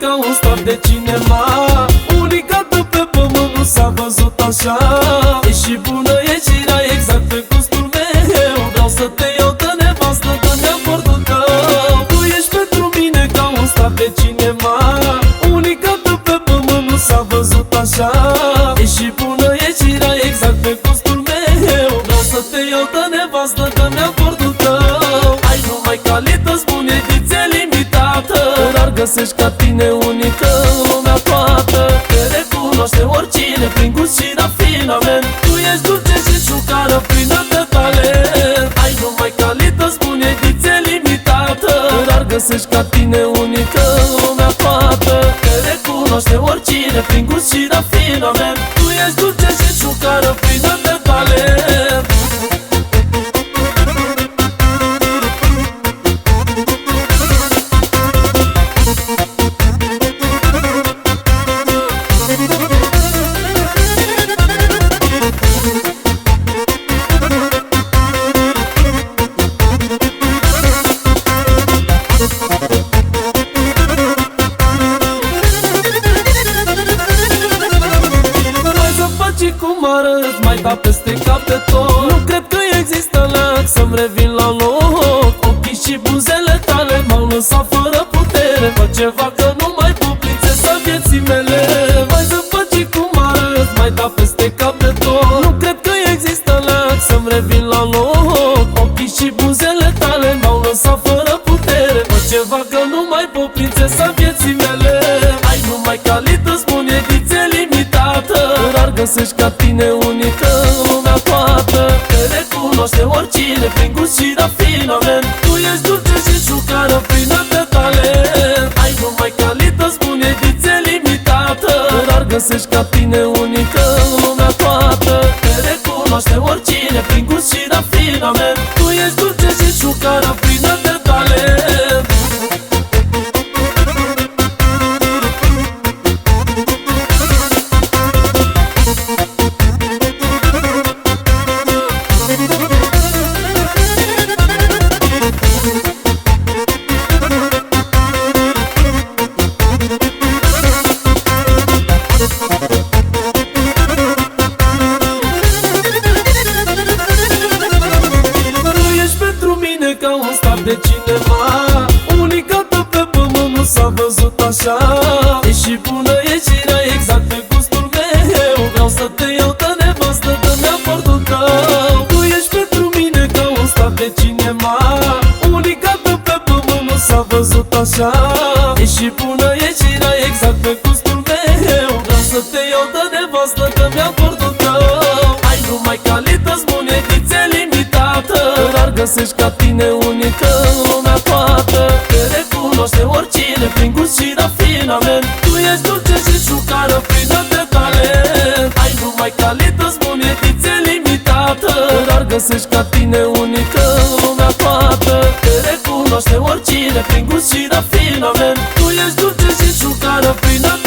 ca un star de cinema. Unicată pe pământ nu s-a văzut așa. E și bună e gira exact pe gustul meu. Vreau să te iau de nevastă, de neapordul tău Tu ești pentru mine ca un star de cinema. Unicată pe pământ nu s-a văzut așa. E și bună e gira exact pe gustul meu. Vreau să te iau de nevastă, de neapordul găsești ca tine unică în lumea toată Te recunoaște oricine prin gust și rafinament Tu ești dulce și șucară plină de talent. Ai numai calități bune, ediție limitată. Dar găsești ca tine unică în lumea toată Te recunoaște oricine prin gust și rafinament Tu ești dulce faci cum arăți, mai da peste cap de tot. Nu cred că există lac să-mi revin la loc. Ochii și buzele tale m-au lăsat fără putere. Fă ceva că nu găsești ca tine unică în lumea toată Te recunoaște oricine prin gust și rafinament Tu ești dulce și șucară plină de talent. Ai numai calități bune, ediție limitată. Rar găsești ca tine unică în lumea toată Te recunoaște oricine de cinema Unicată pe pământ nu s-a văzut așa. E și bună e gira exact pe gustul meu. Vreau să te iau de nevastă, de neapordul tău Tu ești pentru mine ca un star de cinema Unicată pe pământ nu s-a văzut așa. E și bună e gira exact pe găsești ca tine unică în lumea toată. Te recunoaște oricine prin gust și rafinament Tu ești dulce și șucară plină de talent. Ai numai calități bune, tițe limitată Dar găsești ca tine unică în lumea toată. Te recunoaște oricine prin gust și rafinament Tu ești dulce și șucară plină